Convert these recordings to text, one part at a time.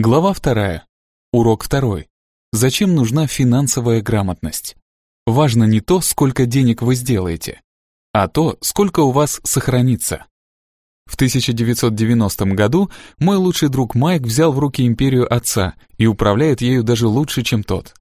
Глава вторая. Урок второй. Зачем нужна финансовая грамотность? Важно не то, сколько денег вы сделаете, а то, сколько у вас сохранится. В 1990 году мой лучший друг Майк взял в руки империю отца и управляет ею даже лучше, чем тот.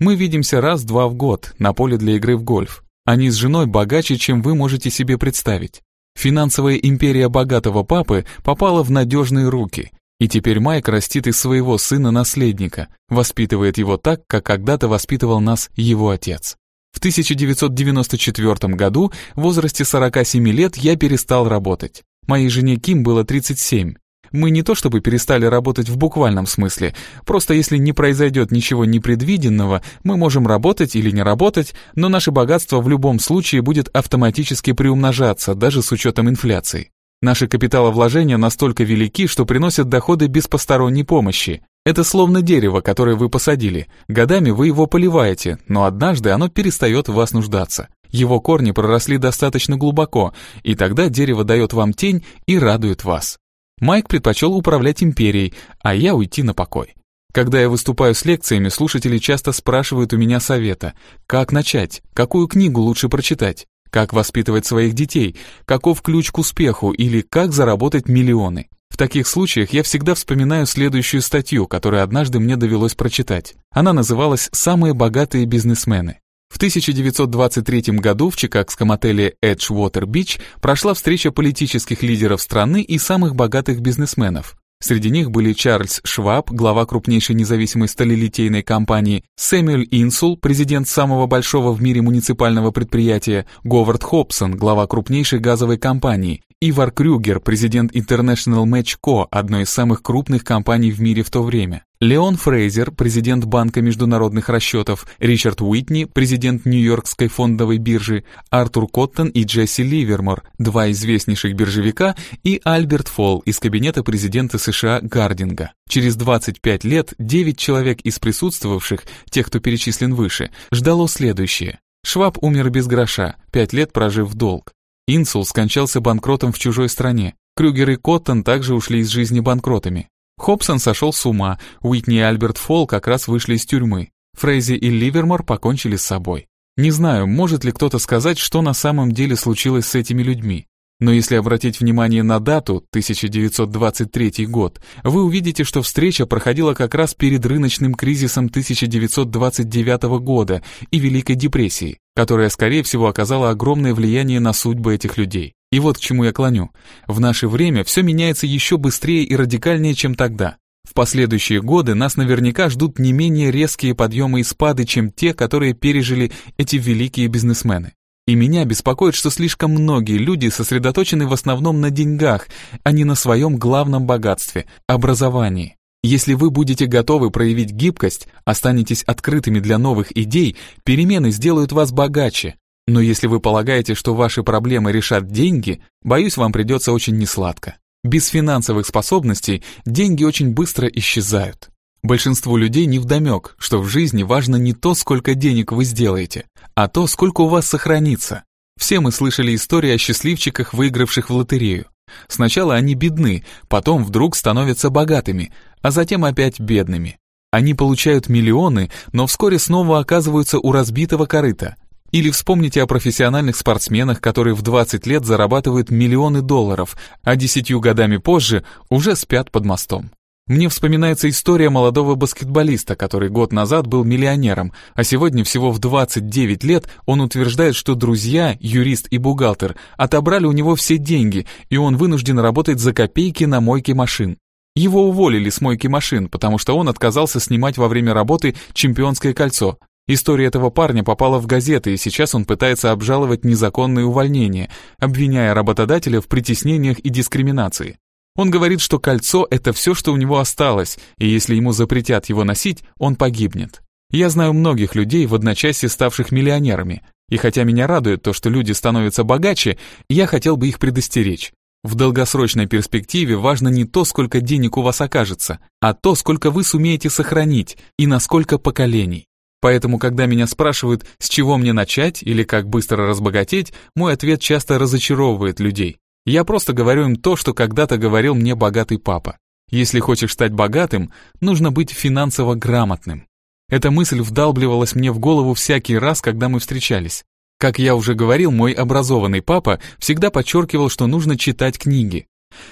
Мы видимся раз-два в год на поле для игры в гольф. Они с женой богаче, чем вы можете себе представить. Финансовая империя богатого папы попала в надежные руки, и теперь Майк растит из своего сына-наследника, воспитывает его так, как когда-то воспитывал нас его отец. В 1994 году, в возрасте 47 лет, я перестал работать. Моей жене Ким было 37. Мы не то чтобы перестали работать в буквальном смысле, просто если не произойдет ничего непредвиденного, мы можем работать или не работать, но наше богатство в любом случае будет автоматически приумножаться, даже с учетом инфляции. Наши капиталовложения настолько велики, что приносят доходы без посторонней помощи. Это словно дерево, которое вы посадили. Годами вы его поливаете, но однажды оно перестает в вас нуждаться. Его корни проросли достаточно глубоко, и тогда дерево дает вам тень и радует вас. Майк предпочел управлять империей, а я уйти на покой. Когда я выступаю с лекциями, слушатели часто спрашивают у меня совета. Как начать? Какую книгу лучше прочитать? Как воспитывать своих детей, каков ключ к успеху или как заработать миллионы. В таких случаях я всегда вспоминаю следующую статью, которую однажды мне довелось прочитать. Она называлась «Самые богатые бизнесмены». В 1923 году в чикагском отеле Edgewater Beach прошла встреча политических лидеров страны и самых богатых бизнесменов. Среди них были Чарльз Шваб, глава крупнейшей независимой сталелитейной компании, Сэмюэль Инсул, президент самого большого в мире муниципального предприятия, Говард Хобсон, глава крупнейшей газовой компании, Ивар Крюгер, президент International Match Co., одной из самых крупных компаний в мире в то время. Леон Фрейзер, президент Банка международных расчетов, Ричард Уитни, президент Нью-Йоркской фондовой биржи, Артур Коттон и Джесси Ливермор, два известнейших биржевика, и Альберт Фолл из кабинета президента США Гардинга. Через 25 лет 9 человек из присутствовавших, тех, кто перечислен выше, ждало следующее. Шваб умер без гроша, 5 лет прожив в долг. Инсул скончался банкротом в чужой стране. Крюгер и Коттон также ушли из жизни банкротами. Хобсон сошел с ума, Уитни и Альберт Фолл как раз вышли из тюрьмы. Фрейзи и Ливермор покончили с собой. Не знаю, может ли кто-то сказать, что на самом деле случилось с этими людьми. Но если обратить внимание на дату, 1923 год, вы увидите, что встреча проходила как раз перед рыночным кризисом 1929 года и Великой депрессией, которая, скорее всего, оказала огромное влияние на судьбы этих людей. И вот к чему я клоню. В наше время все меняется еще быстрее и радикальнее, чем тогда. В последующие годы нас наверняка ждут не менее резкие подъемы и спады, чем те, которые пережили эти великие бизнесмены. И меня беспокоит, что слишком многие люди сосредоточены в основном на деньгах, а не на своем главном богатстве – образовании. Если вы будете готовы проявить гибкость, останетесь открытыми для новых идей, перемены сделают вас богаче, но если вы полагаете, что ваши проблемы решат деньги, боюсь, вам придется очень несладко. Без финансовых способностей деньги очень быстро исчезают. Большинству людей невдомек, что в жизни важно не то, сколько денег вы сделаете, а то, сколько у вас сохранится. Все мы слышали истории о счастливчиках, выигравших в лотерею. Сначала они бедны, потом вдруг становятся богатыми, а затем опять бедными. Они получают миллионы, но вскоре снова оказываются у разбитого корыта – или вспомните о профессиональных спортсменах, которые в 20 лет зарабатывают миллионы долларов, а десятью годами позже уже спят под мостом. Мне вспоминается история молодого баскетболиста, который год назад был миллионером, а сегодня всего в 29 лет он утверждает, что друзья, юрист и бухгалтер, отобрали у него все деньги, и он вынужден работать за копейки на мойке машин. Его уволили с мойки машин, потому что он отказался снимать во время работы чемпионское кольцо, История этого парня попала в газеты, и сейчас он пытается обжаловать незаконные увольнения, обвиняя работодателя в притеснениях и дискриминации. Он говорит, что кольцо — это все, что у него осталось, и если ему запретят его носить, он погибнет. Я знаю многих людей, в одночасье ставших миллионерами, и хотя меня радует то, что люди становятся богаче, я хотел бы их предостеречь. В долгосрочной перспективе важно не то, сколько денег у вас окажется, а то, сколько вы сумеете сохранить и на сколько поколений. Поэтому, когда меня спрашивают, с чего мне начать или как быстро разбогатеть, мой ответ часто разочаровывает людей. Я просто говорю им то, что когда-то говорил мне богатый папа. Если хочешь стать богатым, нужно быть финансово грамотным. Эта мысль вдалбливалась мне в голову всякий раз, когда мы встречались. Как я уже говорил, мой образованный папа всегда подчеркивал, что нужно читать книги.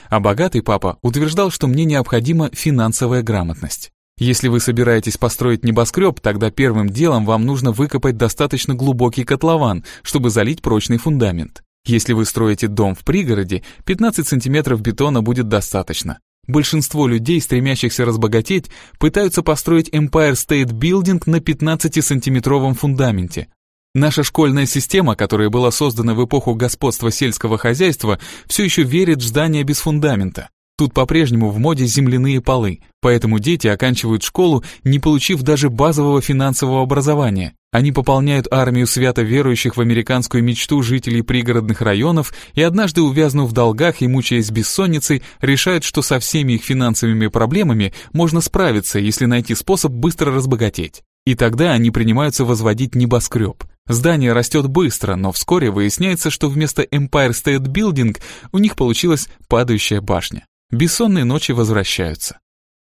А богатый папа утверждал, что мне необходима финансовая грамотность. Если вы собираетесь построить небоскреб, тогда первым делом вам нужно выкопать достаточно глубокий котлован, чтобы залить прочный фундамент. Если вы строите дом в пригороде, 15 сантиметров бетона будет достаточно. Большинство людей, стремящихся разбогатеть, пытаются построить Empire State Building на 15-сантиметровом фундаменте. Наша школьная система, которая была создана в эпоху господства сельского хозяйства, все еще верит в здания без фундамента. Тут по-прежнему в моде земляные полы, поэтому дети оканчивают школу, не получив даже базового финансового образования. Они пополняют армию свято верующих в американскую мечту жителей пригородных районов и однажды, увязнув в долгах и мучаясь бессонницей, решают, что со всеми их финансовыми проблемами можно справиться, если найти способ быстро разбогатеть. И тогда они принимаются возводить небоскреб. Здание растет быстро, но вскоре выясняется, что вместо Empire State Building у них получилась падающая башня. Бессонные ночи возвращаются.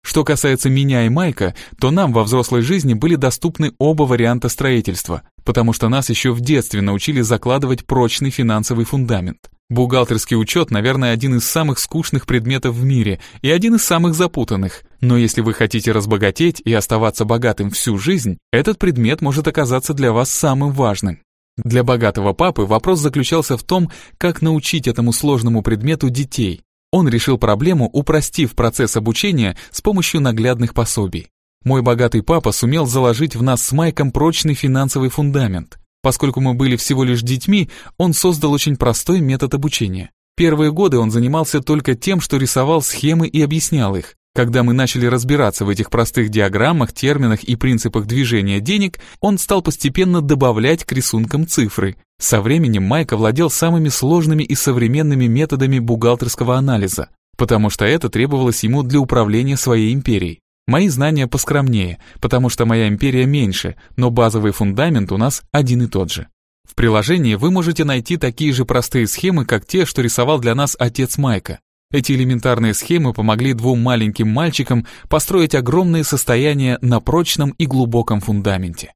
Что касается меня и Майка, то нам во взрослой жизни были доступны оба варианта строительства, потому что нас еще в детстве научили закладывать прочный финансовый фундамент. Бухгалтерский учет, наверное, один из самых скучных предметов в мире и один из самых запутанных. Но если вы хотите разбогатеть и оставаться богатым всю жизнь, этот предмет может оказаться для вас самым важным. Для богатого папы вопрос заключался в том, как научить этому сложному предмету детей, он решил проблему, упростив процесс обучения с помощью наглядных пособий. Мой богатый папа сумел заложить в нас с Майком прочный финансовый фундамент. Поскольку мы были всего лишь детьми, он создал очень простой метод обучения. Первые годы он занимался только тем, что рисовал схемы и объяснял их. Когда мы начали разбираться в этих простых диаграммах, терминах и принципах движения денег, он стал постепенно добавлять к рисункам цифры. Со временем Майк овладел самыми сложными и современными методами бухгалтерского анализа, потому что это требовалось ему для управления своей империей. Мои знания поскромнее, потому что моя империя меньше, но базовый фундамент у нас один и тот же. В приложении вы можете найти такие же простые схемы, как те, что рисовал для нас отец Майка. Эти элементарные схемы помогли двум маленьким мальчикам построить огромные состояния на прочном и глубоком фундаменте.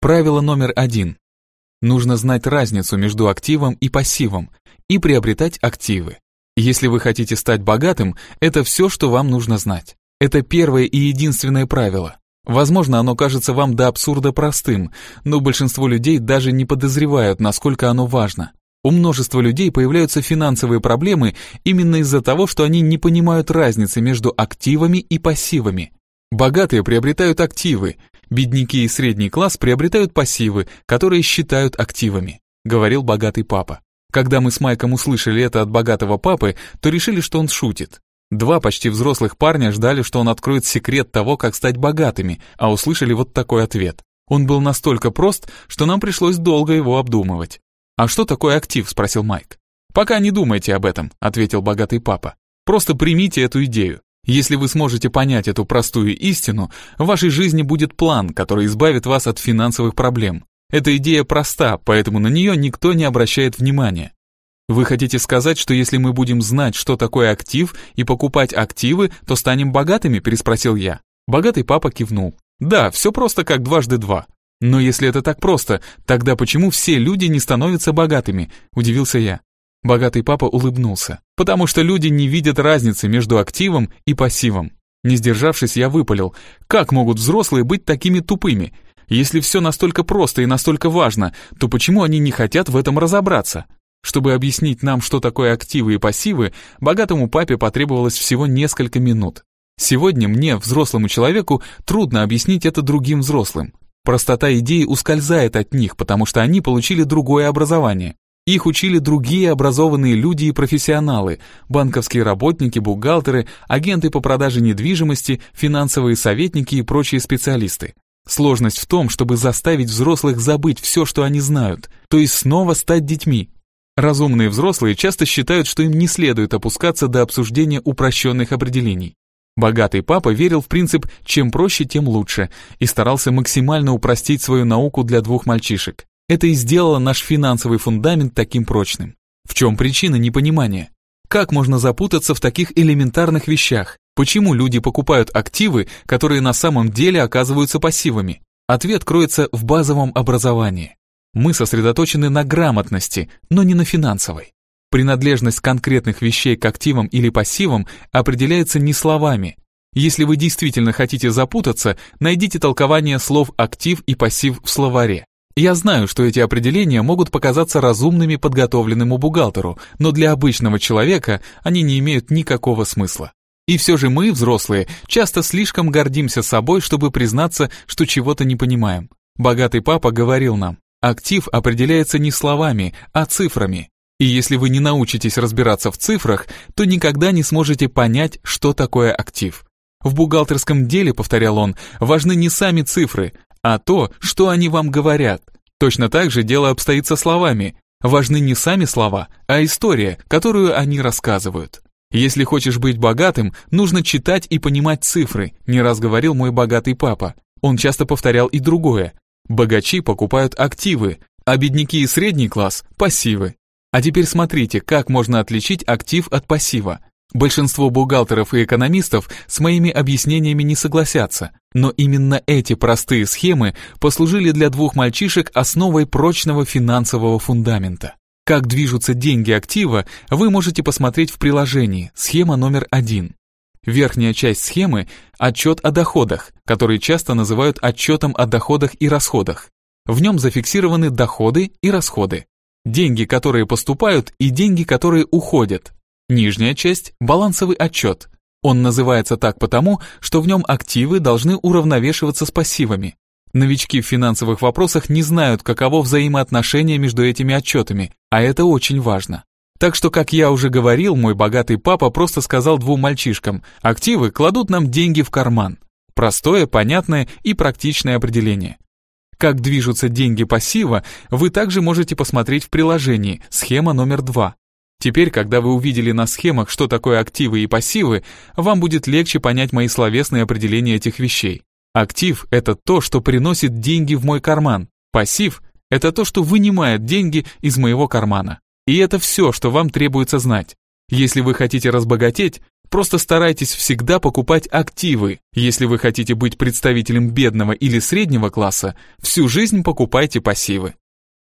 Правило номер один. Нужно знать разницу между активом и пассивом и приобретать активы. Если вы хотите стать богатым, это все, что вам нужно знать. Это первое и единственное правило. Возможно, оно кажется вам до абсурда простым, но большинство людей даже не подозревают, насколько оно важно. У множества людей появляются финансовые проблемы именно из-за того, что они не понимают разницы между активами и пассивами. Богатые приобретают активы, бедняки и средний класс приобретают пассивы, которые считают активами, говорил богатый папа. Когда мы с Майком услышали это от богатого папы, то решили, что он шутит. Два почти взрослых парня ждали, что он откроет секрет того, как стать богатыми, а услышали вот такой ответ. Он был настолько прост, что нам пришлось долго его обдумывать. «А что такое актив?» – спросил Майк. «Пока не думайте об этом», – ответил богатый папа. «Просто примите эту идею. Если вы сможете понять эту простую истину, в вашей жизни будет план, который избавит вас от финансовых проблем. Эта идея проста, поэтому на нее никто не обращает внимания. Вы хотите сказать, что если мы будем знать, что такое актив, и покупать активы, то станем богатыми?» – переспросил я. Богатый папа кивнул. «Да, все просто как дважды два. Но если это так просто, тогда почему все люди не становятся богатыми? Удивился я. Богатый папа улыбнулся. Потому что люди не видят разницы между активом и пассивом. Не сдержавшись, я выпалил. Как могут взрослые быть такими тупыми? Если все настолько просто и настолько важно, то почему они не хотят в этом разобраться? Чтобы объяснить нам, что такое активы и пассивы, богатому папе потребовалось всего несколько минут. Сегодня мне, взрослому человеку, трудно объяснить это другим взрослым. Простота идеи ускользает от них, потому что они получили другое образование. Их учили другие образованные люди и профессионалы, банковские работники, бухгалтеры, агенты по продаже недвижимости, финансовые советники и прочие специалисты. Сложность в том, чтобы заставить взрослых забыть все, что они знают, то есть снова стать детьми. Разумные взрослые часто считают, что им не следует опускаться до обсуждения упрощенных определений. Богатый папа верил в принцип «чем проще, тем лучше» и старался максимально упростить свою науку для двух мальчишек. Это и сделало наш финансовый фундамент таким прочным. В чем причина непонимания? Как можно запутаться в таких элементарных вещах? Почему люди покупают активы, которые на самом деле оказываются пассивами? Ответ кроется в базовом образовании. Мы сосредоточены на грамотности, но не на финансовой. Принадлежность конкретных вещей к активам или пассивам определяется не словами. Если вы действительно хотите запутаться, найдите толкование слов «актив» и «пассив» в словаре. Я знаю, что эти определения могут показаться разумными подготовленному бухгалтеру, но для обычного человека они не имеют никакого смысла. И все же мы, взрослые, часто слишком гордимся собой, чтобы признаться, что чего-то не понимаем. Богатый папа говорил нам, актив определяется не словами, а цифрами. И если вы не научитесь разбираться в цифрах, то никогда не сможете понять, что такое актив. В бухгалтерском деле, повторял он, важны не сами цифры, а то, что они вам говорят. Точно так же дело обстоит со словами. Важны не сами слова, а история, которую они рассказывают. Если хочешь быть богатым, нужно читать и понимать цифры, не раз говорил мой богатый папа. Он часто повторял и другое. Богачи покупают активы, а бедняки и средний класс – пассивы. А теперь смотрите, как можно отличить актив от пассива. Большинство бухгалтеров и экономистов с моими объяснениями не согласятся, но именно эти простые схемы послужили для двух мальчишек основой прочного финансового фундамента. Как движутся деньги актива, вы можете посмотреть в приложении, схема номер один. Верхняя часть схемы – отчет о доходах, который часто называют отчетом о доходах и расходах. В нем зафиксированы доходы и расходы. Деньги, которые поступают, и деньги, которые уходят. Нижняя часть – балансовый отчет. Он называется так потому, что в нем активы должны уравновешиваться с пассивами. Новички в финансовых вопросах не знают, каково взаимоотношение между этими отчетами, а это очень важно. Так что, как я уже говорил, мой богатый папа просто сказал двум мальчишкам, активы кладут нам деньги в карман. Простое, понятное и практичное определение. Как движутся деньги пассива, вы также можете посмотреть в приложении, схема номер два. Теперь, когда вы увидели на схемах, что такое активы и пассивы, вам будет легче понять мои словесные определения этих вещей. Актив – это то, что приносит деньги в мой карман. Пассив – это то, что вынимает деньги из моего кармана. И это все, что вам требуется знать. Если вы хотите разбогатеть, просто старайтесь всегда покупать активы. Если вы хотите быть представителем бедного или среднего класса, всю жизнь покупайте пассивы.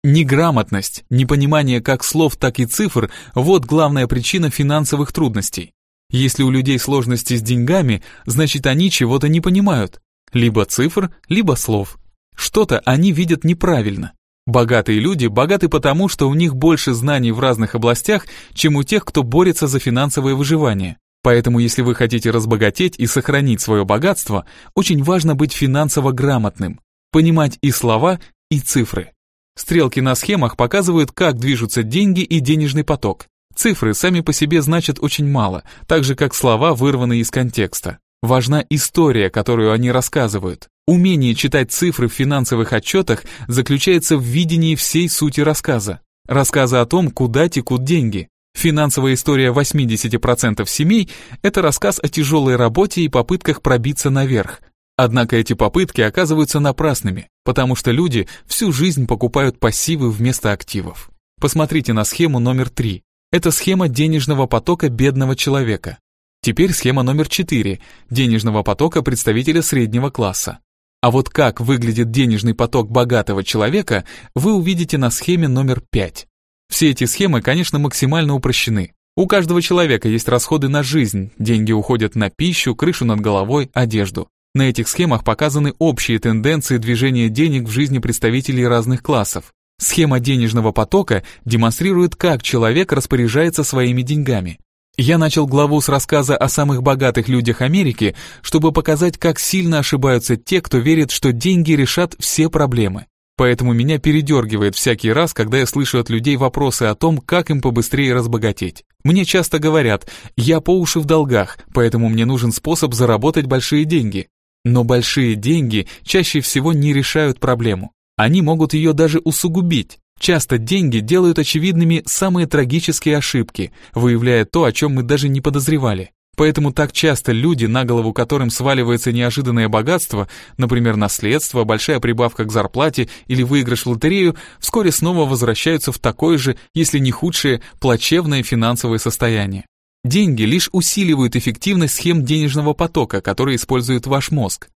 Неграмотность, непонимание как слов, так и цифр – вот главная причина финансовых трудностей. Если у людей сложности с деньгами, значит они чего-то не понимают. Либо цифр, либо слов. Что-то они видят неправильно. Богатые люди богаты потому, что у них больше знаний в разных областях, чем у тех, кто борется за финансовое выживание. Поэтому, если вы хотите разбогатеть и сохранить свое богатство, очень важно быть финансово грамотным, понимать и слова, и цифры. Стрелки на схемах показывают, как движутся деньги и денежный поток. Цифры сами по себе значат очень мало, так же как слова вырваны из контекста. Важна история, которую они рассказывают. Умение читать цифры в финансовых отчетах заключается в видении всей сути рассказа. Рассказа о том, куда текут деньги. Финансовая история 80% семей – это рассказ о тяжелой работе и попытках пробиться наверх. Однако эти попытки оказываются напрасными, потому что люди всю жизнь покупают пассивы вместо активов. Посмотрите на схему номер 3. Это схема денежного потока бедного человека. Теперь схема номер 4 денежного потока представителя среднего класса. А вот как выглядит денежный поток богатого человека, вы увидите на схеме номер 5. Все эти схемы, конечно, максимально упрощены. У каждого человека есть расходы на жизнь, деньги уходят на пищу, крышу над головой, одежду. На этих схемах показаны общие тенденции движения денег в жизни представителей разных классов. Схема денежного потока демонстрирует, как человек распоряжается своими деньгами. Я начал главу с рассказа о самых богатых людях Америки, чтобы показать, как сильно ошибаются те, кто верит, что деньги решат все проблемы. Поэтому меня передергивает всякий раз, когда я слышу от людей вопросы о том, как им побыстрее разбогатеть. Мне часто говорят, я по уши в долгах, поэтому мне нужен способ заработать большие деньги. Но большие деньги чаще всего не решают проблему. Они могут ее даже усугубить. Часто деньги делают очевидными самые трагические ошибки, выявляя то, о чем мы даже не подозревали. Поэтому так часто люди, на голову которым сваливается неожиданное богатство, например, наследство, большая прибавка к зарплате или выигрыш в лотерею, вскоре снова возвращаются в такое же, если не худшее, плачевное финансовое состояние. Деньги лишь усиливают эффективность схем денежного потока, которые использует ваш мозг.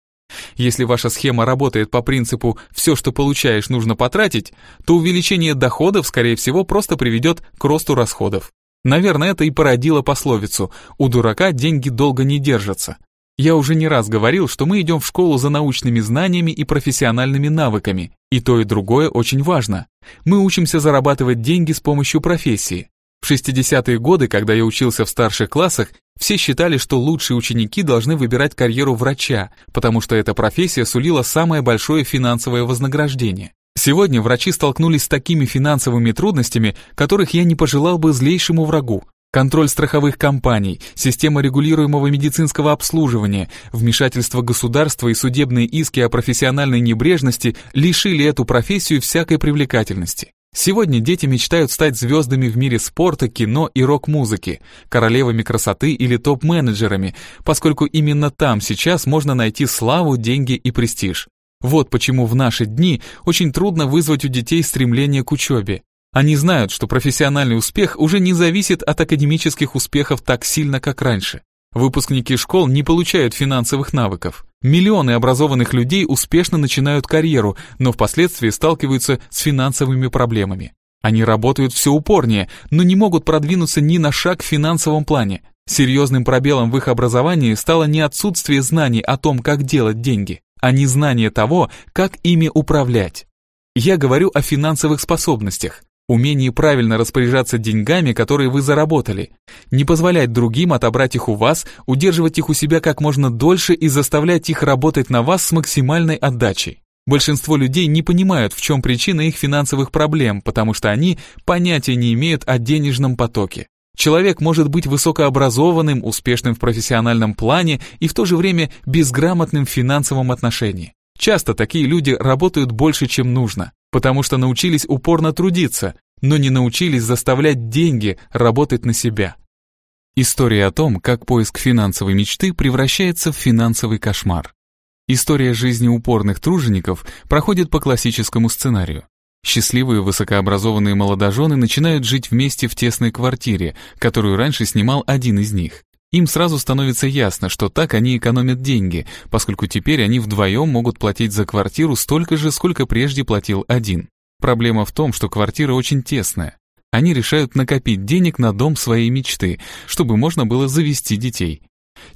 Если ваша схема работает по принципу «все, что получаешь, нужно потратить», то увеличение доходов, скорее всего, просто приведет к росту расходов. Наверное, это и породило пословицу «у дурака деньги долго не держатся». Я уже не раз говорил, что мы идем в школу за научными знаниями и профессиональными навыками, и то и другое очень важно. Мы учимся зарабатывать деньги с помощью профессии. В 60-е годы, когда я учился в старших классах, все считали, что лучшие ученики должны выбирать карьеру врача, потому что эта профессия сулила самое большое финансовое вознаграждение. Сегодня врачи столкнулись с такими финансовыми трудностями, которых я не пожелал бы злейшему врагу. Контроль страховых компаний, система регулируемого медицинского обслуживания, вмешательство государства и судебные иски о профессиональной небрежности лишили эту профессию всякой привлекательности. Сегодня дети мечтают стать звездами в мире спорта, кино и рок-музыки, королевами красоты или топ-менеджерами, поскольку именно там сейчас можно найти славу, деньги и престиж. Вот почему в наши дни очень трудно вызвать у детей стремление к учебе. Они знают, что профессиональный успех уже не зависит от академических успехов так сильно, как раньше. Выпускники школ не получают финансовых навыков. Миллионы образованных людей успешно начинают карьеру, но впоследствии сталкиваются с финансовыми проблемами. Они работают все упорнее, но не могут продвинуться ни на шаг в финансовом плане. Серьезным пробелом в их образовании стало не отсутствие знаний о том, как делать деньги, а не знание того, как ими управлять. Я говорю о финансовых способностях, Умение правильно распоряжаться деньгами, которые вы заработали. Не позволять другим отобрать их у вас, удерживать их у себя как можно дольше и заставлять их работать на вас с максимальной отдачей. Большинство людей не понимают, в чем причина их финансовых проблем, потому что они понятия не имеют о денежном потоке. Человек может быть высокообразованным, успешным в профессиональном плане и в то же время безграмотным в финансовом отношении. Часто такие люди работают больше, чем нужно потому что научились упорно трудиться, но не научились заставлять деньги работать на себя. История о том, как поиск финансовой мечты превращается в финансовый кошмар. История жизни упорных тружеников проходит по классическому сценарию. Счастливые высокообразованные молодожены начинают жить вместе в тесной квартире, которую раньше снимал один из них. Им сразу становится ясно, что так они экономят деньги, поскольку теперь они вдвоем могут платить за квартиру столько же, сколько прежде платил один. Проблема в том, что квартира очень тесная. Они решают накопить денег на дом своей мечты, чтобы можно было завести детей.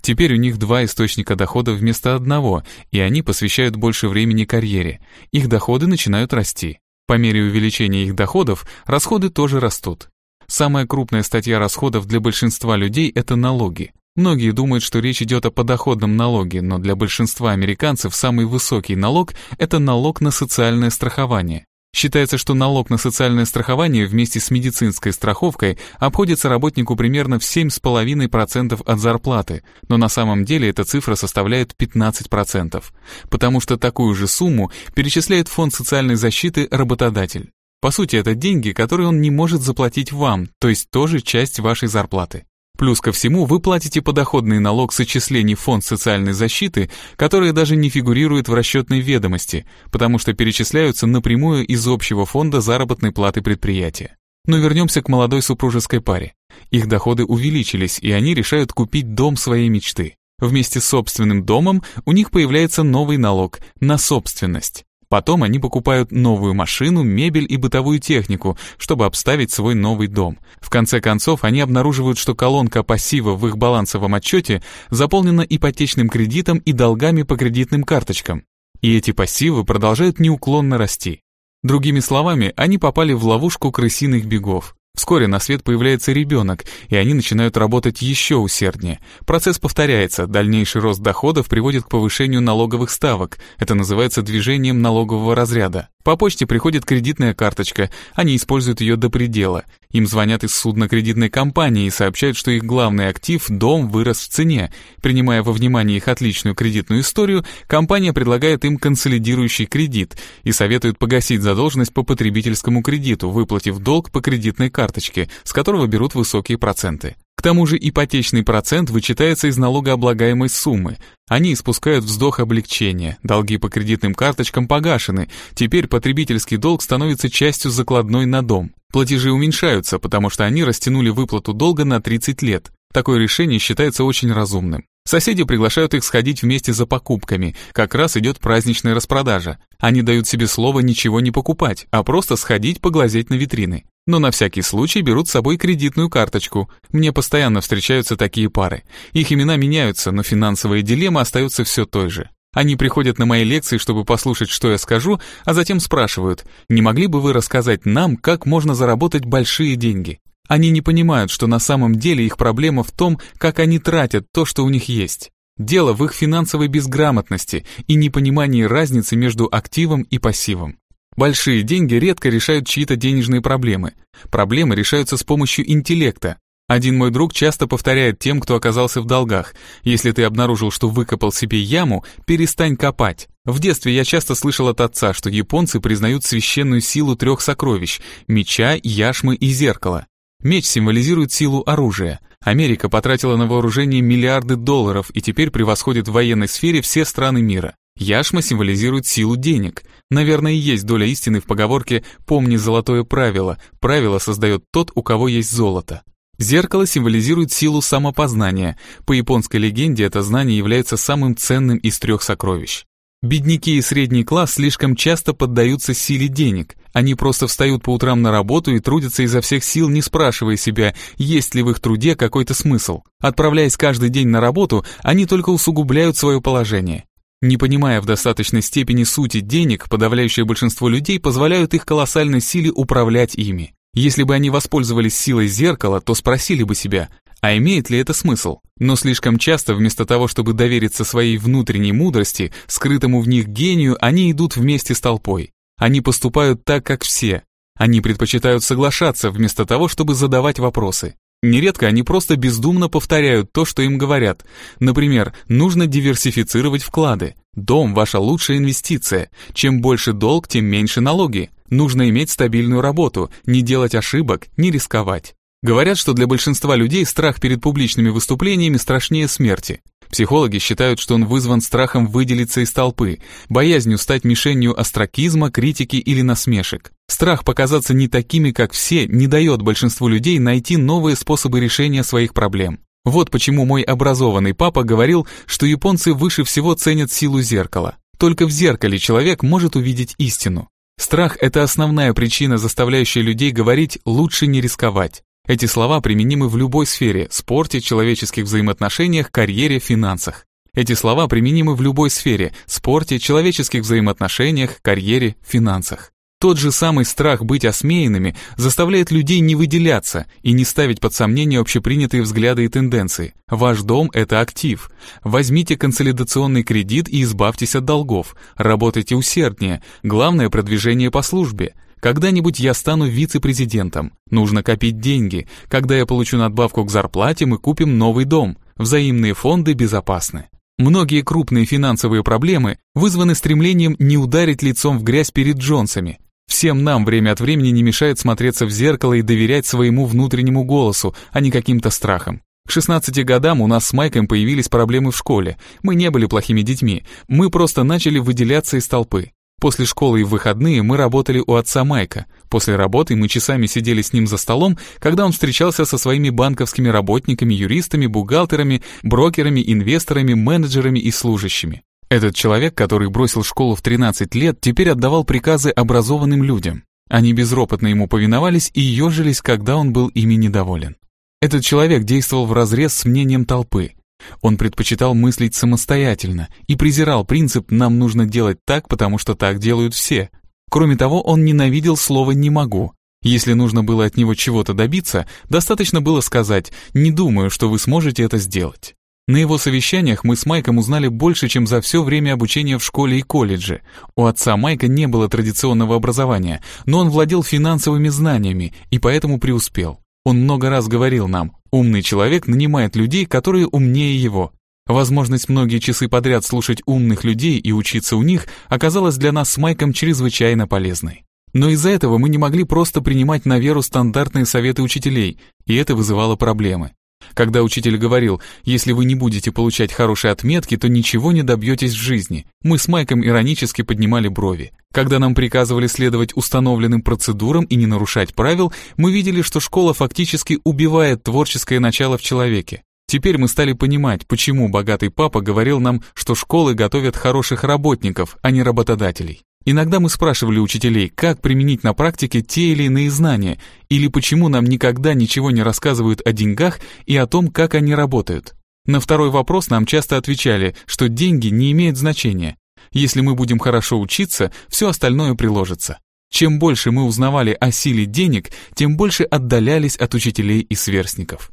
Теперь у них два источника дохода вместо одного, и они посвящают больше времени карьере. Их доходы начинают расти. По мере увеличения их доходов, расходы тоже растут. Самая крупная статья расходов для большинства людей – это налоги. Многие думают, что речь идет о подоходном налоге, но для большинства американцев самый высокий налог – это налог на социальное страхование. Считается, что налог на социальное страхование вместе с медицинской страховкой обходится работнику примерно в 7,5% от зарплаты, но на самом деле эта цифра составляет 15%, потому что такую же сумму перечисляет фонд социальной защиты работодатель. По сути, это деньги, которые он не может заплатить вам, то есть тоже часть вашей зарплаты. Плюс ко всему, вы платите подоходный налог с отчислений в фонд социальной защиты, которые даже не фигурируют в расчетной ведомости, потому что перечисляются напрямую из общего фонда заработной платы предприятия. Но вернемся к молодой супружеской паре. Их доходы увеличились, и они решают купить дом своей мечты. Вместе с собственным домом у них появляется новый налог на собственность. Потом они покупают новую машину, мебель и бытовую технику, чтобы обставить свой новый дом. В конце концов, они обнаруживают, что колонка пассива в их балансовом отчете заполнена ипотечным кредитом и долгами по кредитным карточкам. И эти пассивы продолжают неуклонно расти. Другими словами, они попали в ловушку крысиных бегов. Вскоре на свет появляется ребенок, и они начинают работать еще усерднее. Процесс повторяется, дальнейший рост доходов приводит к повышению налоговых ставок. Это называется движением налогового разряда. По почте приходит кредитная карточка, они используют ее до предела. Им звонят из судно-кредитной компании и сообщают, что их главный актив, дом, вырос в цене. Принимая во внимание их отличную кредитную историю, компания предлагает им консолидирующий кредит и советует погасить задолженность по потребительскому кредиту, выплатив долг по кредитной карточке, с которого берут высокие проценты. К тому же ипотечный процент вычитается из налогооблагаемой суммы. Они испускают вздох облегчения, долги по кредитным карточкам погашены, теперь потребительский долг становится частью закладной на дом. Платежи уменьшаются, потому что они растянули выплату долга на 30 лет. Такое решение считается очень разумным. Соседи приглашают их сходить вместе за покупками, как раз идет праздничная распродажа. Они дают себе слово ничего не покупать, а просто сходить поглазеть на витрины. Но на всякий случай берут с собой кредитную карточку. Мне постоянно встречаются такие пары. Их имена меняются, но финансовая дилемма остается все той же. Они приходят на мои лекции, чтобы послушать, что я скажу, а затем спрашивают, не могли бы вы рассказать нам, как можно заработать большие деньги? Они не понимают, что на самом деле их проблема в том, как они тратят то, что у них есть. Дело в их финансовой безграмотности и непонимании разницы между активом и пассивом. Большие деньги редко решают чьи-то денежные проблемы. Проблемы решаются с помощью интеллекта. Один мой друг часто повторяет тем, кто оказался в долгах, если ты обнаружил, что выкопал себе яму, перестань копать. В детстве я часто слышал от отца, что японцы признают священную силу трех сокровищ – меча, яшмы и зеркала. Меч символизирует силу оружия. Америка потратила на вооружение миллиарды долларов и теперь превосходит в военной сфере все страны мира. Яшма символизирует силу денег. Наверное, и есть доля истины в поговорке «помни золотое правило», правило создает тот, у кого есть золото. Зеркало символизирует силу самопознания. По японской легенде это знание является самым ценным из трех сокровищ. Бедняки и средний класс слишком часто поддаются силе денег. Они просто встают по утрам на работу и трудятся изо всех сил, не спрашивая себя, есть ли в их труде какой-то смысл. Отправляясь каждый день на работу, они только усугубляют свое положение. Не понимая в достаточной степени сути денег, подавляющее большинство людей позволяют их колоссальной силе управлять ими. Если бы они воспользовались силой зеркала, то спросили бы себя, а имеет ли это смысл? Но слишком часто вместо того, чтобы довериться своей внутренней мудрости, скрытому в них гению, они идут вместе с толпой. Они поступают так, как все. Они предпочитают соглашаться вместо того, чтобы задавать вопросы. Нередко они просто бездумно повторяют то, что им говорят. Например, нужно диверсифицировать вклады. Дом – ваша лучшая инвестиция. Чем больше долг, тем меньше налоги. Нужно иметь стабильную работу, не делать ошибок, не рисковать. Говорят, что для большинства людей страх перед публичными выступлениями страшнее смерти. Психологи считают, что он вызван страхом выделиться из толпы, боязнью стать мишенью остракизма, критики или насмешек. Страх показаться не такими, как все, не дает большинству людей найти новые способы решения своих проблем. Вот почему мой образованный папа говорил, что японцы выше всего ценят силу зеркала. Только в зеркале человек может увидеть истину. Страх – это основная причина, заставляющая людей говорить «лучше не рисковать». Эти слова применимы в любой сфере – спорте, человеческих взаимоотношениях, карьере, финансах. Эти слова применимы в любой сфере – спорте, человеческих взаимоотношениях, карьере, финансах. Тот же самый страх быть осмеянными заставляет людей не выделяться и не ставить под сомнение общепринятые взгляды и тенденции. Ваш дом – это актив. Возьмите консолидационный кредит и избавьтесь от долгов. Работайте усерднее. Главное – продвижение по службе. Когда-нибудь я стану вице-президентом. Нужно копить деньги. Когда я получу надбавку к зарплате, мы купим новый дом. Взаимные фонды безопасны. Многие крупные финансовые проблемы вызваны стремлением не ударить лицом в грязь перед Джонсами. Всем нам время от времени не мешает смотреться в зеркало и доверять своему внутреннему голосу, а не каким-то страхам. К 16 годам у нас с Майком появились проблемы в школе. Мы не были плохими детьми, мы просто начали выделяться из толпы. После школы и в выходные мы работали у отца Майка. После работы мы часами сидели с ним за столом, когда он встречался со своими банковскими работниками, юристами, бухгалтерами, брокерами, инвесторами, менеджерами и служащими. Этот человек, который бросил школу в 13 лет, теперь отдавал приказы образованным людям. Они безропотно ему повиновались и ежились, когда он был ими недоволен. Этот человек действовал вразрез с мнением толпы. Он предпочитал мыслить самостоятельно и презирал принцип «нам нужно делать так, потому что так делают все». Кроме того, он ненавидел слово «не могу». Если нужно было от него чего-то добиться, достаточно было сказать «не думаю, что вы сможете это сделать». На его совещаниях мы с Майком узнали больше, чем за все время обучения в школе и колледже. У отца Майка не было традиционного образования, но он владел финансовыми знаниями и поэтому преуспел. Он много раз говорил нам, умный человек нанимает людей, которые умнее его. Возможность многие часы подряд слушать умных людей и учиться у них оказалась для нас с Майком чрезвычайно полезной. Но из-за этого мы не могли просто принимать на веру стандартные советы учителей, и это вызывало проблемы. Когда учитель говорил, если вы не будете получать хорошие отметки, то ничего не добьетесь в жизни, мы с Майком иронически поднимали брови. Когда нам приказывали следовать установленным процедурам и не нарушать правил, мы видели, что школа фактически убивает творческое начало в человеке. Теперь мы стали понимать, почему богатый папа говорил нам, что школы готовят хороших работников, а не работодателей. Иногда мы спрашивали учителей, как применить на практике те или иные знания, или почему нам никогда ничего не рассказывают о деньгах и о том, как они работают. На второй вопрос нам часто отвечали, что деньги не имеют значения. Если мы будем хорошо учиться, все остальное приложится. Чем больше мы узнавали о силе денег, тем больше отдалялись от учителей и сверстников.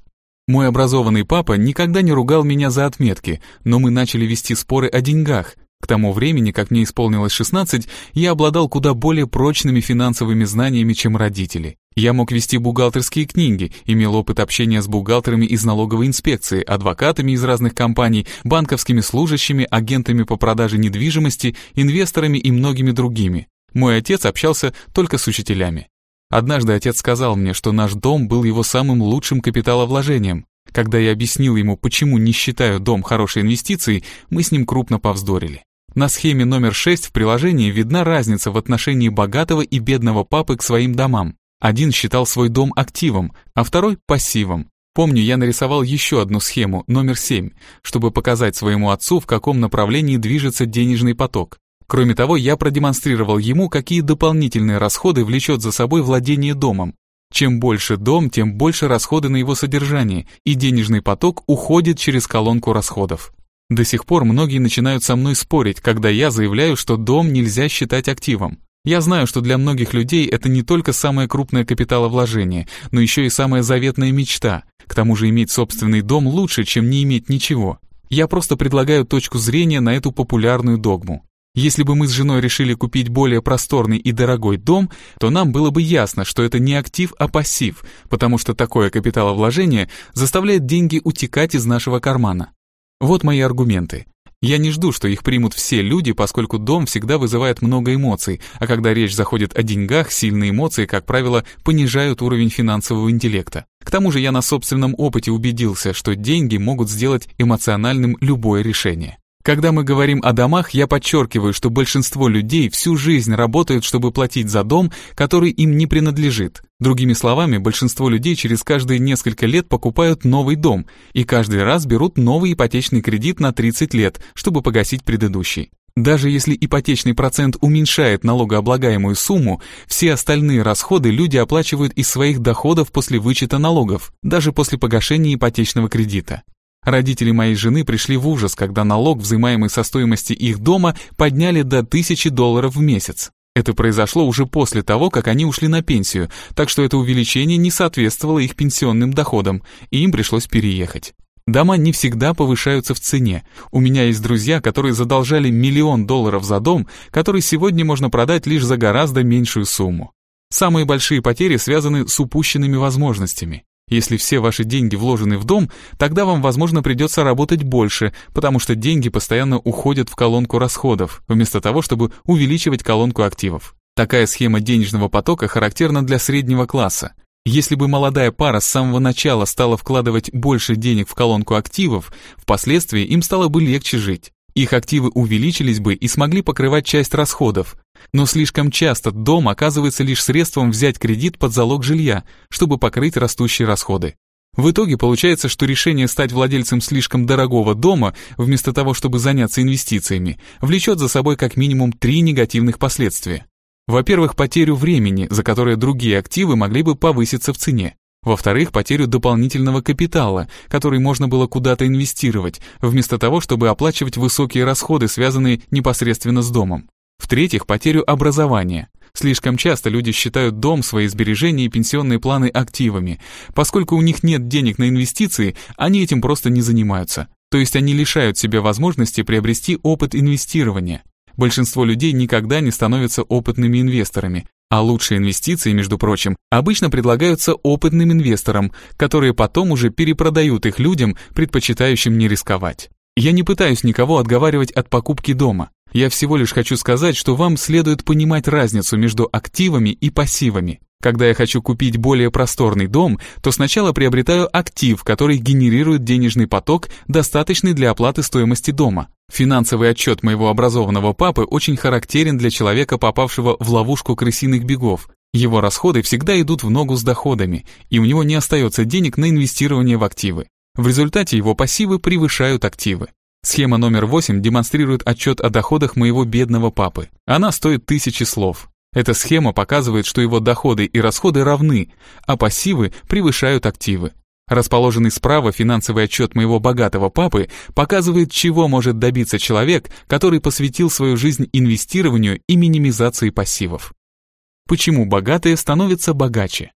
Мой образованный папа никогда не ругал меня за отметки, но мы начали вести споры о деньгах, к тому времени, как мне исполнилось 16, я обладал куда более прочными финансовыми знаниями, чем родители. Я мог вести бухгалтерские книги, имел опыт общения с бухгалтерами из налоговой инспекции, адвокатами из разных компаний, банковскими служащими, агентами по продаже недвижимости, инвесторами и многими другими. Мой отец общался только с учителями. Однажды отец сказал мне, что наш дом был его самым лучшим капиталовложением. Когда я объяснил ему, почему не считаю дом хорошей инвестицией, мы с ним крупно повздорили. На схеме номер 6 в приложении видна разница в отношении богатого и бедного папы к своим домам. Один считал свой дом активом, а второй – пассивом. Помню, я нарисовал еще одну схему, номер 7, чтобы показать своему отцу, в каком направлении движется денежный поток. Кроме того, я продемонстрировал ему, какие дополнительные расходы влечет за собой владение домом. Чем больше дом, тем больше расходы на его содержание, и денежный поток уходит через колонку расходов. До сих пор многие начинают со мной спорить, когда я заявляю, что дом нельзя считать активом. Я знаю, что для многих людей это не только самое крупное капиталовложение, но еще и самая заветная мечта. К тому же иметь собственный дом лучше, чем не иметь ничего. Я просто предлагаю точку зрения на эту популярную догму. Если бы мы с женой решили купить более просторный и дорогой дом, то нам было бы ясно, что это не актив, а пассив, потому что такое капиталовложение заставляет деньги утекать из нашего кармана. Вот мои аргументы. Я не жду, что их примут все люди, поскольку дом всегда вызывает много эмоций, а когда речь заходит о деньгах, сильные эмоции, как правило, понижают уровень финансового интеллекта. К тому же я на собственном опыте убедился, что деньги могут сделать эмоциональным любое решение. Когда мы говорим о домах, я подчеркиваю, что большинство людей всю жизнь работают, чтобы платить за дом, который им не принадлежит. Другими словами, большинство людей через каждые несколько лет покупают новый дом и каждый раз берут новый ипотечный кредит на 30 лет, чтобы погасить предыдущий. Даже если ипотечный процент уменьшает налогооблагаемую сумму, все остальные расходы люди оплачивают из своих доходов после вычета налогов, даже после погашения ипотечного кредита. Родители моей жены пришли в ужас, когда налог, взимаемый со стоимости их дома, подняли до 1000 долларов в месяц. Это произошло уже после того, как они ушли на пенсию, так что это увеличение не соответствовало их пенсионным доходам, и им пришлось переехать. Дома не всегда повышаются в цене. У меня есть друзья, которые задолжали миллион долларов за дом, который сегодня можно продать лишь за гораздо меньшую сумму. Самые большие потери связаны с упущенными возможностями. Если все ваши деньги вложены в дом, тогда вам, возможно, придется работать больше, потому что деньги постоянно уходят в колонку расходов, вместо того, чтобы увеличивать колонку активов. Такая схема денежного потока характерна для среднего класса. Если бы молодая пара с самого начала стала вкладывать больше денег в колонку активов, впоследствии им стало бы легче жить. Их активы увеличились бы и смогли покрывать часть расходов, но слишком часто дом оказывается лишь средством взять кредит под залог жилья, чтобы покрыть растущие расходы. В итоге получается, что решение стать владельцем слишком дорогого дома, вместо того, чтобы заняться инвестициями, влечет за собой как минимум три негативных последствия. Во-первых, потерю времени, за которое другие активы могли бы повыситься в цене. Во-вторых, потерю дополнительного капитала, который можно было куда-то инвестировать, вместо того, чтобы оплачивать высокие расходы, связанные непосредственно с домом. В-третьих, потерю образования. Слишком часто люди считают дом, свои сбережения и пенсионные планы активами. Поскольку у них нет денег на инвестиции, они этим просто не занимаются. То есть они лишают себя возможности приобрести опыт инвестирования. Большинство людей никогда не становятся опытными инвесторами, а лучшие инвестиции, между прочим, обычно предлагаются опытным инвесторам, которые потом уже перепродают их людям, предпочитающим не рисковать. Я не пытаюсь никого отговаривать от покупки дома. Я всего лишь хочу сказать, что вам следует понимать разницу между активами и пассивами. Когда я хочу купить более просторный дом, то сначала приобретаю актив, который генерирует денежный поток, достаточный для оплаты стоимости дома. Финансовый отчет моего образованного папы очень характерен для человека, попавшего в ловушку крысиных бегов. Его расходы всегда идут в ногу с доходами, и у него не остается денег на инвестирование в активы. В результате его пассивы превышают активы. Схема номер 8 демонстрирует отчет о доходах моего бедного папы. Она стоит тысячи слов. Эта схема показывает, что его доходы и расходы равны, а пассивы превышают активы. Расположенный справа финансовый отчет моего богатого папы показывает, чего может добиться человек, который посвятил свою жизнь инвестированию и минимизации пассивов. Почему богатые становятся богаче?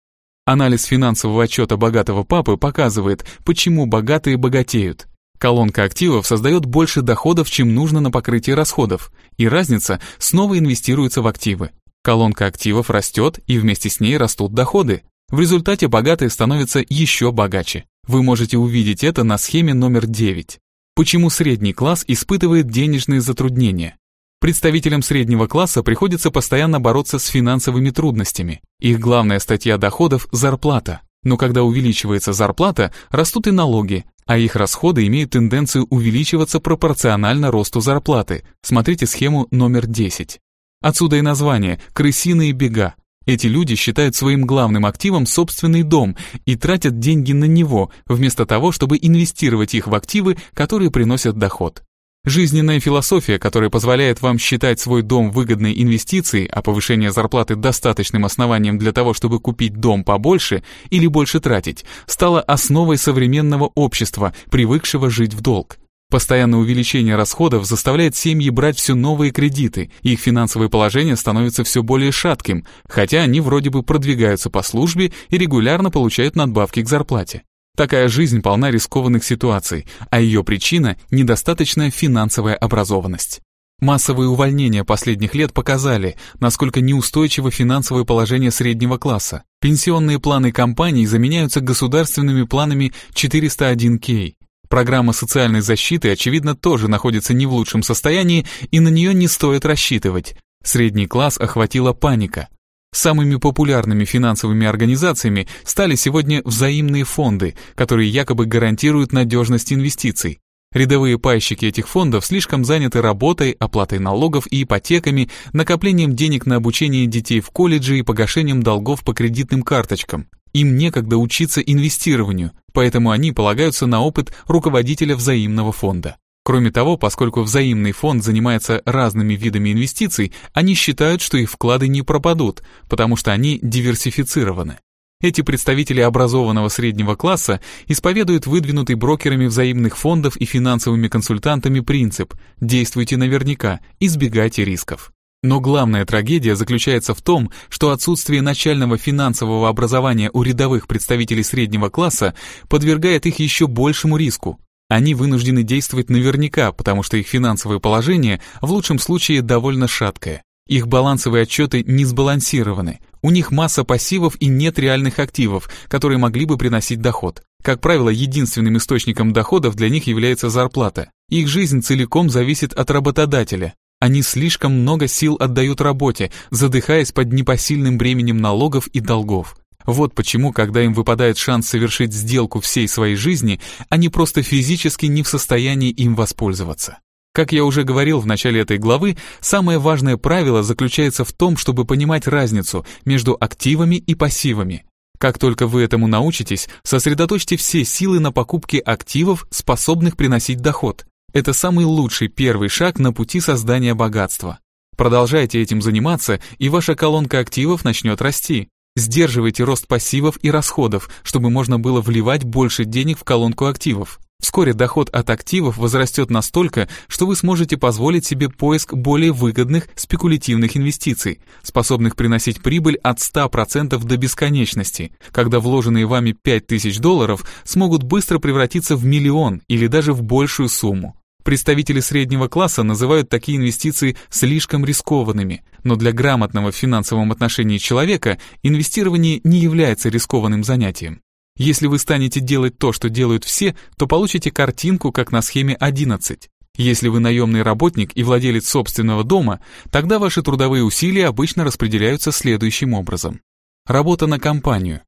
Анализ финансового отчета богатого папы показывает, почему богатые богатеют. Колонка активов создает больше доходов, чем нужно на покрытие расходов, и разница снова инвестируется в активы. Колонка активов растет, и вместе с ней растут доходы. В результате богатые становятся еще богаче. Вы можете увидеть это на схеме номер 9. Почему средний класс испытывает денежные затруднения? Представителям среднего класса приходится постоянно бороться с финансовыми трудностями. Их главная статья доходов – зарплата. Но когда увеличивается зарплата, растут и налоги, а их расходы имеют тенденцию увеличиваться пропорционально росту зарплаты. Смотрите схему номер 10. Отсюда и название «крысиные бега». Эти люди считают своим главным активом собственный дом и тратят деньги на него, вместо того, чтобы инвестировать их в активы, которые приносят доход. Жизненная философия, которая позволяет вам считать свой дом выгодной инвестицией, а повышение зарплаты достаточным основанием для того, чтобы купить дом побольше или больше тратить, стала основой современного общества, привыкшего жить в долг. Постоянное увеличение расходов заставляет семьи брать все новые кредиты, их финансовое положение становится все более шатким, хотя они вроде бы продвигаются по службе и регулярно получают надбавки к зарплате. Такая жизнь полна рискованных ситуаций, а ее причина – недостаточная финансовая образованность. Массовые увольнения последних лет показали, насколько неустойчиво финансовое положение среднего класса. Пенсионные планы компаний заменяются государственными планами 401k, Программа социальной защиты, очевидно, тоже находится не в лучшем состоянии, и на нее не стоит рассчитывать. Средний класс охватила паника. Самыми популярными финансовыми организациями стали сегодня взаимные фонды, которые якобы гарантируют надежность инвестиций. Рядовые пайщики этих фондов слишком заняты работой, оплатой налогов и ипотеками, накоплением денег на обучение детей в колледже и погашением долгов по кредитным карточкам. Им некогда учиться инвестированию, поэтому они полагаются на опыт руководителя взаимного фонда. Кроме того, поскольку взаимный фонд занимается разными видами инвестиций, они считают, что их вклады не пропадут, потому что они диверсифицированы. Эти представители образованного среднего класса исповедуют выдвинутый брокерами взаимных фондов и финансовыми консультантами принцип «действуйте наверняка, избегайте рисков». Но главная трагедия заключается в том, что отсутствие начального финансового образования у рядовых представителей среднего класса подвергает их еще большему риску. Они вынуждены действовать наверняка, потому что их финансовое положение в лучшем случае довольно шаткое. Их балансовые отчеты не сбалансированы, у них масса пассивов и нет реальных активов, которые могли бы приносить доход. Как правило, единственным источником доходов для них является зарплата. Их жизнь целиком зависит от работодателя, они слишком много сил отдают работе, задыхаясь под непосильным бременем налогов и долгов. Вот почему, когда им выпадает шанс совершить сделку всей своей жизни, они просто физически не в состоянии им воспользоваться. Как я уже говорил в начале этой главы, самое важное правило заключается в том, чтобы понимать разницу между активами и пассивами. Как только вы этому научитесь, сосредоточьте все силы на покупке активов, способных приносить доход. Это самый лучший первый шаг на пути создания богатства. Продолжайте этим заниматься, и ваша колонка активов начнет расти. Сдерживайте рост пассивов и расходов, чтобы можно было вливать больше денег в колонку активов. Вскоре доход от активов возрастет настолько, что вы сможете позволить себе поиск более выгодных спекулятивных инвестиций, способных приносить прибыль от 100% до бесконечности, когда вложенные вами 5000 долларов смогут быстро превратиться в миллион или даже в большую сумму. Представители среднего класса называют такие инвестиции слишком рискованными, но для грамотного в финансовом отношении человека инвестирование не является рискованным занятием. Если вы станете делать то, что делают все, то получите картинку, как на схеме 11. Если вы наемный работник и владелец собственного дома, тогда ваши трудовые усилия обычно распределяются следующим образом. Работа на компанию.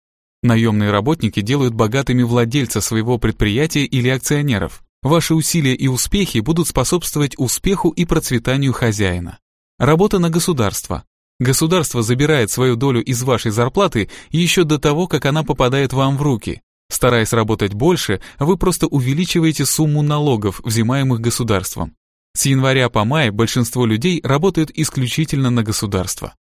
Наемные работники делают богатыми владельца своего предприятия или акционеров. Ваши усилия и успехи будут способствовать успеху и процветанию хозяина. Работа на государство. Государство забирает свою долю из вашей зарплаты еще до того, как она попадает вам в руки. Стараясь работать больше, вы просто увеличиваете сумму налогов, взимаемых государством. С января по май большинство людей работают исключительно на государство.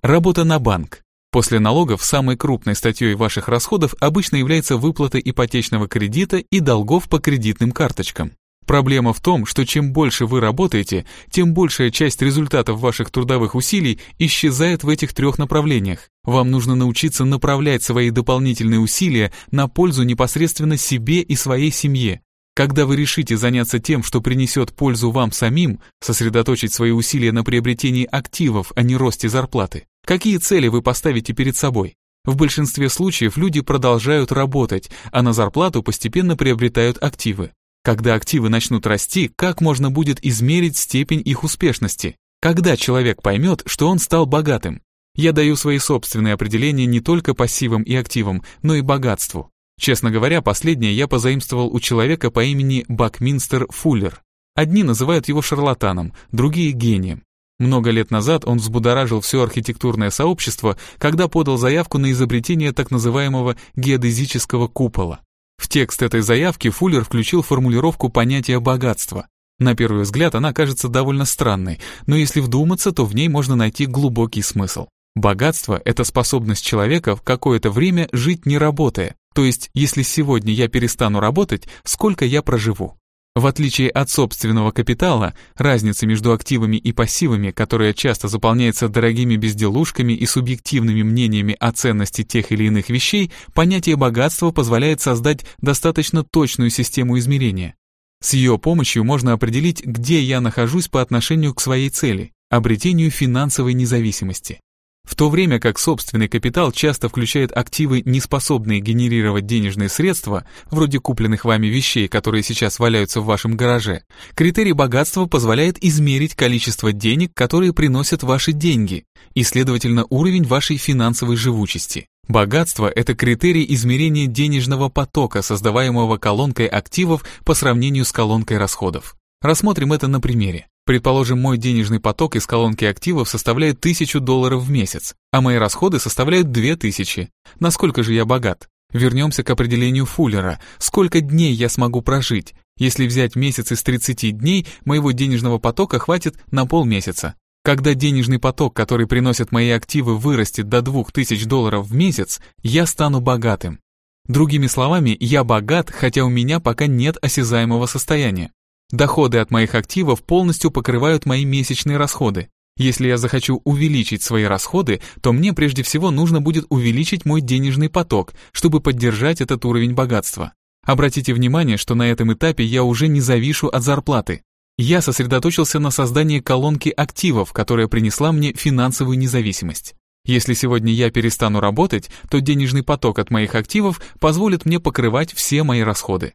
Работа на банк. После налогов самой крупной статьей ваших расходов обычно является выплата ипотечного кредита и долгов по кредитным карточкам. Проблема в том, что чем больше вы работаете, тем большая часть результатов ваших трудовых усилий исчезает в этих трех направлениях. Вам нужно научиться направлять свои дополнительные усилия на пользу непосредственно себе и своей семье. Когда вы решите заняться тем, что принесет пользу вам самим, сосредоточить свои усилия на приобретении активов, а не росте зарплаты, какие цели вы поставите перед собой? В большинстве случаев люди продолжают работать, а на зарплату постепенно приобретают активы. Когда активы начнут расти, как можно будет измерить степень их успешности? Когда человек поймет, что он стал богатым? Я даю свои собственные определения не только пассивам и активам, но и богатству. Честно говоря, последнее я позаимствовал у человека по имени Бакминстер Фуллер. Одни называют его шарлатаном, другие — гением. Много лет назад он взбудоражил все архитектурное сообщество, когда подал заявку на изобретение так называемого геодезического купола. В текст этой заявки Фуллер включил формулировку понятия богатства. На первый взгляд она кажется довольно странной, но если вдуматься, то в ней можно найти глубокий смысл. Богатство – это способность человека в какое-то время жить не работая, то есть если сегодня я перестану работать, сколько я проживу. В отличие от собственного капитала, разница между активами и пассивами, которая часто заполняется дорогими безделушками и субъективными мнениями о ценности тех или иных вещей, понятие богатства позволяет создать достаточно точную систему измерения. С ее помощью можно определить, где я нахожусь по отношению к своей цели – обретению финансовой независимости. В то время как собственный капитал часто включает активы, не способные генерировать денежные средства, вроде купленных вами вещей, которые сейчас валяются в вашем гараже, критерий богатства позволяет измерить количество денег, которые приносят ваши деньги, и, следовательно, уровень вашей финансовой живучести. Богатство – это критерий измерения денежного потока, создаваемого колонкой активов по сравнению с колонкой расходов. Рассмотрим это на примере. Предположим, мой денежный поток из колонки активов составляет 1000 долларов в месяц, а мои расходы составляют 2000. Насколько же я богат? Вернемся к определению Фуллера. Сколько дней я смогу прожить? Если взять месяц из 30 дней, моего денежного потока хватит на полмесяца. Когда денежный поток, который приносят мои активы, вырастет до 2000 долларов в месяц, я стану богатым. Другими словами, я богат, хотя у меня пока нет осязаемого состояния. Доходы от моих активов полностью покрывают мои месячные расходы. Если я захочу увеличить свои расходы, то мне прежде всего нужно будет увеличить мой денежный поток, чтобы поддержать этот уровень богатства. Обратите внимание, что на этом этапе я уже не завишу от зарплаты. Я сосредоточился на создании колонки активов, которая принесла мне финансовую независимость. Если сегодня я перестану работать, то денежный поток от моих активов позволит мне покрывать все мои расходы.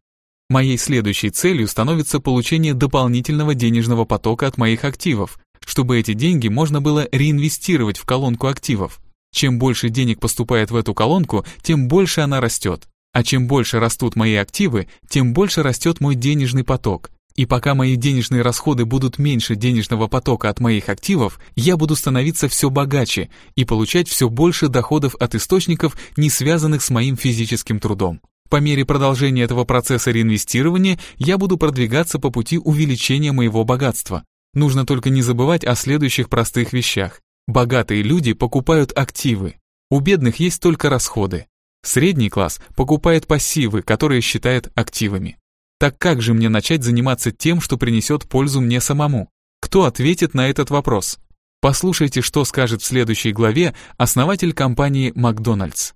Моей следующей целью становится получение дополнительного денежного потока от моих активов, чтобы эти деньги можно было реинвестировать в колонку активов. Чем больше денег поступает в эту колонку, тем больше она растет. А чем больше растут мои активы, тем больше растет мой денежный поток. И пока мои денежные расходы будут меньше денежного потока от моих активов, я буду становиться все богаче и получать все больше доходов от источников, не связанных с моим физическим трудом. По мере продолжения этого процесса реинвестирования я буду продвигаться по пути увеличения моего богатства. Нужно только не забывать о следующих простых вещах. Богатые люди покупают активы. У бедных есть только расходы. Средний класс покупает пассивы, которые считает активами. Так как же мне начать заниматься тем, что принесет пользу мне самому? Кто ответит на этот вопрос? Послушайте, что скажет в следующей главе основатель компании Макдональдс.